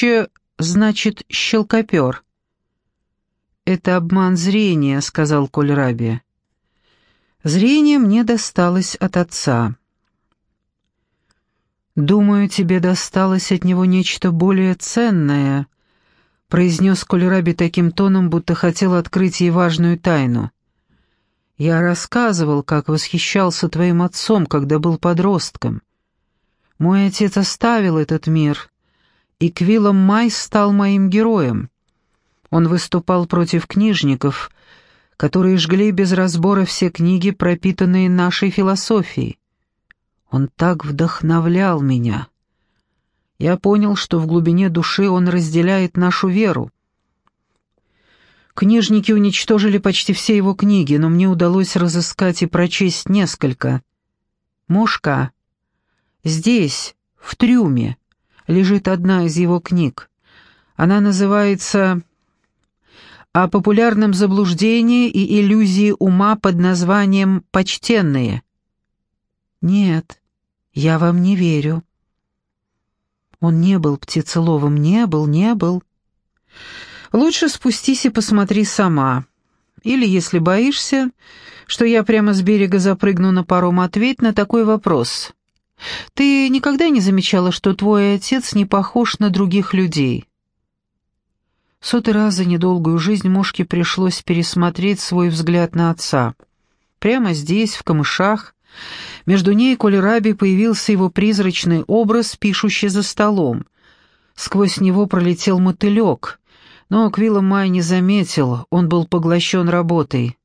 прозвище значит «щелкопер». «Это обман зрения», — сказал Кольраби. «Зрение мне досталось от отца». «Думаю, тебе досталось от него нечто более ценное», — произнес Кольраби таким тоном, будто хотел открыть ей важную тайну. «Я рассказывал, как восхищался твоим отцом, когда был подростком. Мой отец оставил этот мир, и Квиллом Май стал моим героем. Он выступал против книжников, которые жгли без разбора все книги, пропитанные нашей философией. Он так вдохновлял меня. Я понял, что в глубине души он разделяет нашу веру. Книжники уничтожили почти все его книги, но мне удалось разыскать и прочесть несколько. Мошка Здесь, в трюме, лежит одна из его книг. Она называется «О популярном заблуждении и иллюзии ума под названием «Почтенные». «Нет, я вам не верю». Он не был птицеловым, не был, не был. Лучше спустись и посмотри сама. Или, если боишься, что я прямо с берега запрыгну на паром, ответь на такой вопрос. Ты никогда не замечала, что твой отец не похож на других людей?» Сотый раз за недолгую жизнь Мушке пришлось пересмотреть свой взгляд на отца. Прямо здесь, в камышах, между ней и Колераби появился его призрачный образ, пишущий за столом. Сквозь него пролетел мотылек, но Квилла Май не заметил, он был поглощен работой.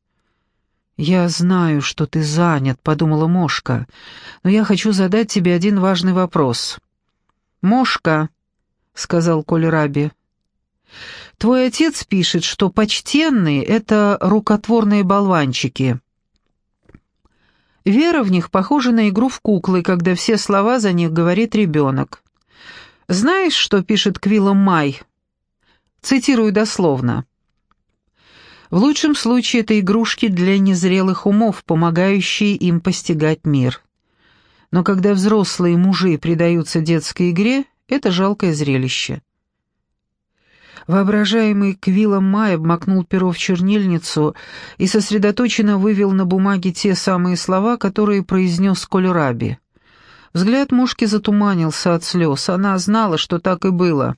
«Я знаю, что ты занят», — подумала Мошка, — «но я хочу задать тебе один важный вопрос». «Мошка», — сказал Кольраби, — «твой отец пишет, что почтенные — это рукотворные болванчики». Вера в них похожа на игру в куклы, когда все слова за них говорит ребенок. Знаешь, что пишет Квилла Май? Цитирую дословно. В лучшем случае это игрушки для незрелых умов, помогающие им постигать мир. Но когда взрослые мужи предаются детской игре, это жалкое зрелище. Воображаемый Квиллом Май обмакнул перо в чернильницу и сосредоточенно вывел на бумаге те самые слова, которые произнес Кольраби. Взгляд мушки затуманился от слез. Она знала, что так и было.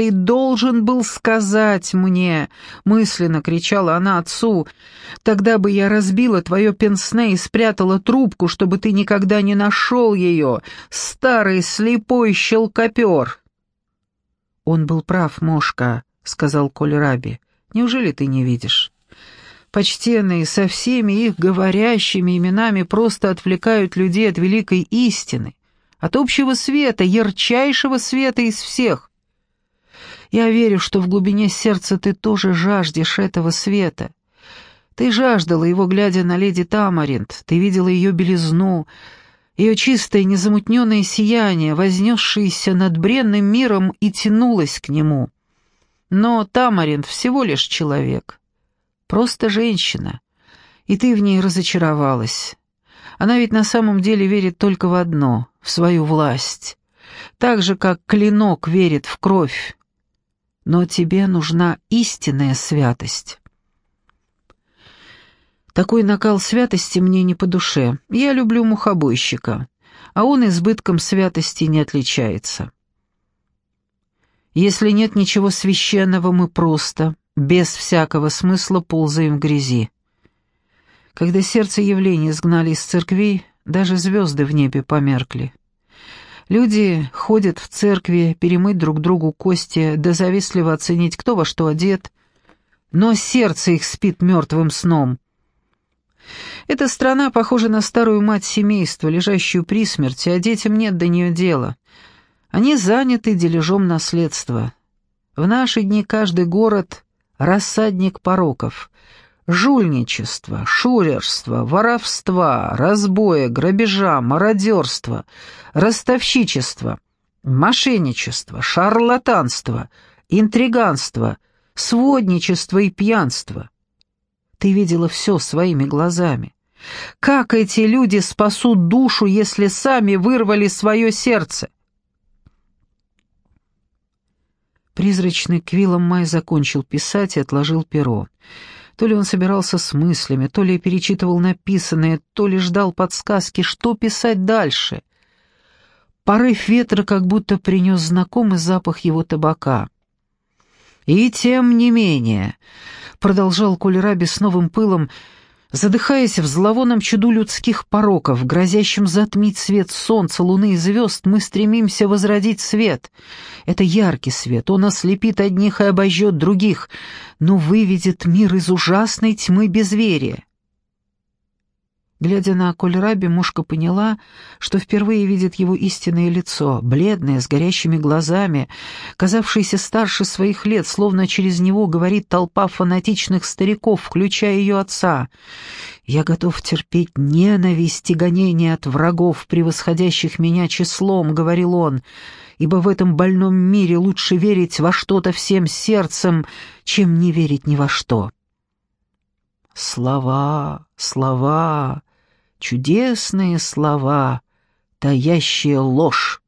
«Ты должен был сказать мне!» — мысленно кричала она отцу. «Тогда бы я разбила твое пенсне и спрятала трубку, чтобы ты никогда не нашел ее, старый слепой щелкопер!» «Он был прав, Мошка», — сказал Кольраби. «Неужели ты не видишь?» Почтенные со всеми их говорящими именами просто отвлекают людей от великой истины, от общего света, ярчайшего света из всех. Я верю, что в глубине сердца ты тоже жаждешь этого света. Ты жаждала его, глядя на леди Тамаринт, ты видела ее белизну, ее чистое незамутненное сияние, вознесшееся над бренным миром и тянулось к нему. Но Тамаринт всего лишь человек, просто женщина, и ты в ней разочаровалась. Она ведь на самом деле верит только в одно — в свою власть, так же, как клинок верит в кровь но тебе нужна истинная святость. Такой накал святости мне не по душе. Я люблю мухобойщика, а он избытком святости не отличается. Если нет ничего священного, мы просто, без всякого смысла, ползаем в грязи. Когда сердце явления сгнали из церквей, даже звезды в небе померкли. Люди ходят в церкви перемыть друг другу кости, да завистливо оценить, кто во что одет, но сердце их спит мертвым сном. Эта страна похожа на старую мать семейства, лежащую при смерти, а детям нет до нее дела. Они заняты дележом наследства. В наши дни каждый город — рассадник пороков — жульничества, шурерства, воровства, разбоя, грабежа, мародерства, ростовщичества, мошенничества, шарлатанства, интриганства, сводничества и пьянства. Ты видела все своими глазами. Как эти люди спасут душу, если сами вырвали свое сердце? Призрачный Квиллом Май закончил писать и отложил перо. То ли он собирался с мыслями, то ли перечитывал написанное, то ли ждал подсказки, что писать дальше. Порыв ветра как будто принес знакомый запах его табака. «И тем не менее», — продолжал Кольраби с новым пылом, — Задыхаясь в зловонном чуду людских пороков, грозящем затмить свет солнца, луны и звезд, мы стремимся возродить свет. Это яркий свет, он ослепит одних и обожжет других, но выведет мир из ужасной тьмы безверия. Глядя на Кольраби, мушка поняла, что впервые видит его истинное лицо, бледное, с горящими глазами, казавшееся старше своих лет, словно через него говорит толпа фанатичных стариков, включая ее отца. «Я готов терпеть ненависть и гонения от врагов, превосходящих меня числом», — говорил он, «ибо в этом больном мире лучше верить во что-то всем сердцем, чем не верить ни во что». Слова, слова, чудесные слова, таящие ложь.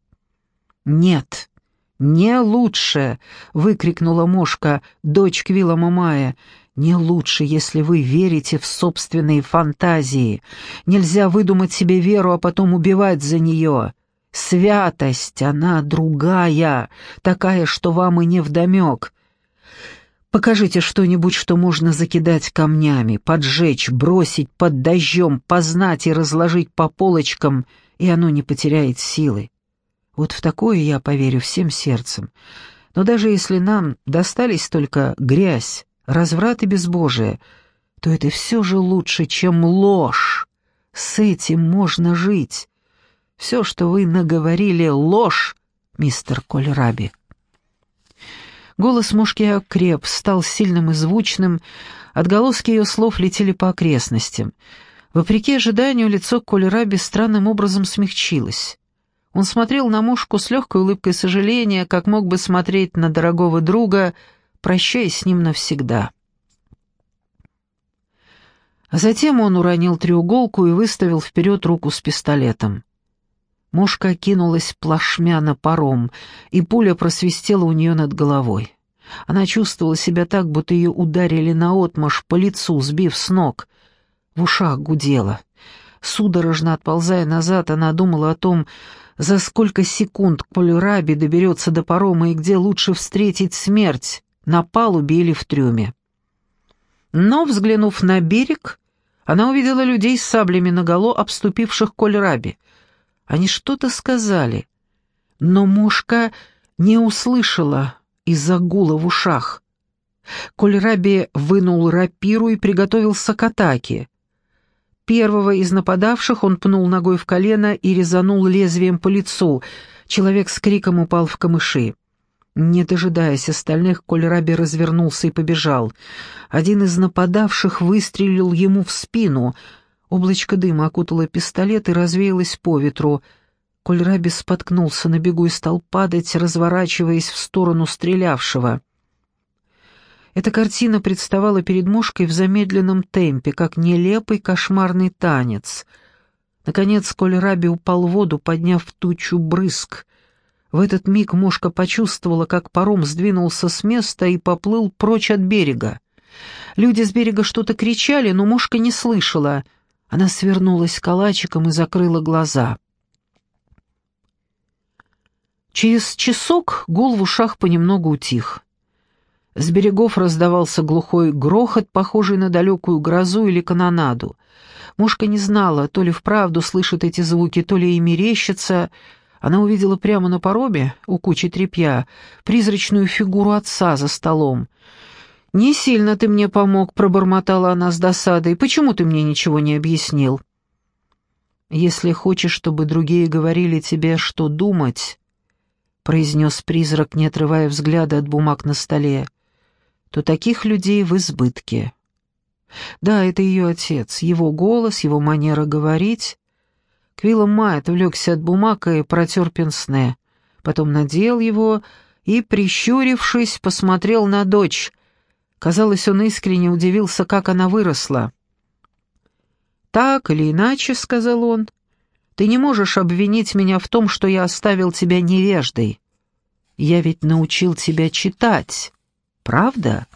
«Нет, не лучше!» — выкрикнула Мошка, дочь Квилла Мамая. «Не лучше, если вы верите в собственные фантазии. Нельзя выдумать себе веру, а потом убивать за нее. Святость, она другая, такая, что вам и не вдомек. Покажите что-нибудь, что можно закидать камнями, поджечь, бросить под дождем, познать и разложить по полочкам, и оно не потеряет силы. Вот в такое я поверю всем сердцем. Но даже если нам достались только грязь, разврат и безбожие, то это все же лучше, чем ложь. С этим можно жить. Все, что вы наговорили, ложь, мистер Кольраби. Голос мушки окреп, стал сильным и звучным, отголоски ее слов летели по окрестностям. Вопреки ожиданию, лицо Колераби странным образом смягчилось. Он смотрел на мушку с легкой улыбкой сожаления, как мог бы смотреть на дорогого друга, прощаясь с ним навсегда. Затем он уронил треуголку и выставил вперед руку с пистолетом. Мушка кинулась плашмя на паром, и пуля просвистела у нее над головой. Она чувствовала себя так, будто ее ударили наотмашь по лицу, сбив с ног. В ушах гудело. Судорожно отползая назад, она думала о том, за сколько секунд к Полюраби доберется до парома и где лучше встретить смерть, на палубе или в трюме. Но, взглянув на берег, она увидела людей с саблями наголо, обступивших Кольраби — они что-то сказали, но мушка не услышала из-за гула в ушах. Кольраби вынул рапиру и приготовился к атаке. Первого из нападавших он пнул ногой в колено и резанул лезвием по лицу. Человек с криком упал в камыши. Не дожидаясь остальных, Кольраби развернулся и побежал. Один из нападавших выстрелил ему в спину — Облачко дыма окутало пистолет и развеялось по ветру. Кольраби споткнулся на бегу и стал падать, разворачиваясь в сторону стрелявшего. Эта картина представала перед мушкой в замедленном темпе, как нелепый кошмарный танец. Наконец Кольраби упал в воду, подняв тучу брызг. В этот миг мушка почувствовала, как паром сдвинулся с места и поплыл прочь от берега. Люди с берега что-то кричали, но мушка не слышала — она свернулась калачиком и закрыла глаза. Через часок гул в ушах понемногу утих. С берегов раздавался глухой грохот, похожий на далекую грозу или канонаду. Мушка не знала, то ли вправду слышит эти звуки, то ли и мерещится. Она увидела прямо на поробе, у кучи тряпья, призрачную фигуру отца за столом — «Не сильно ты мне помог», — пробормотала она с досадой. «Почему ты мне ничего не объяснил?» «Если хочешь, чтобы другие говорили тебе, что думать», — произнес призрак, не отрывая взгляда от бумаг на столе, «то таких людей в избытке». Да, это ее отец, его голос, его манера говорить. Квиллом Май отвлекся от бумаг и протер пенсне, потом надел его и, прищурившись, посмотрел на дочь — Казалось, он искренне удивился, как она выросла. «Так или иначе», — сказал он, — «ты не можешь обвинить меня в том, что я оставил тебя невеждой». Я ведь научил тебя читать, правда?»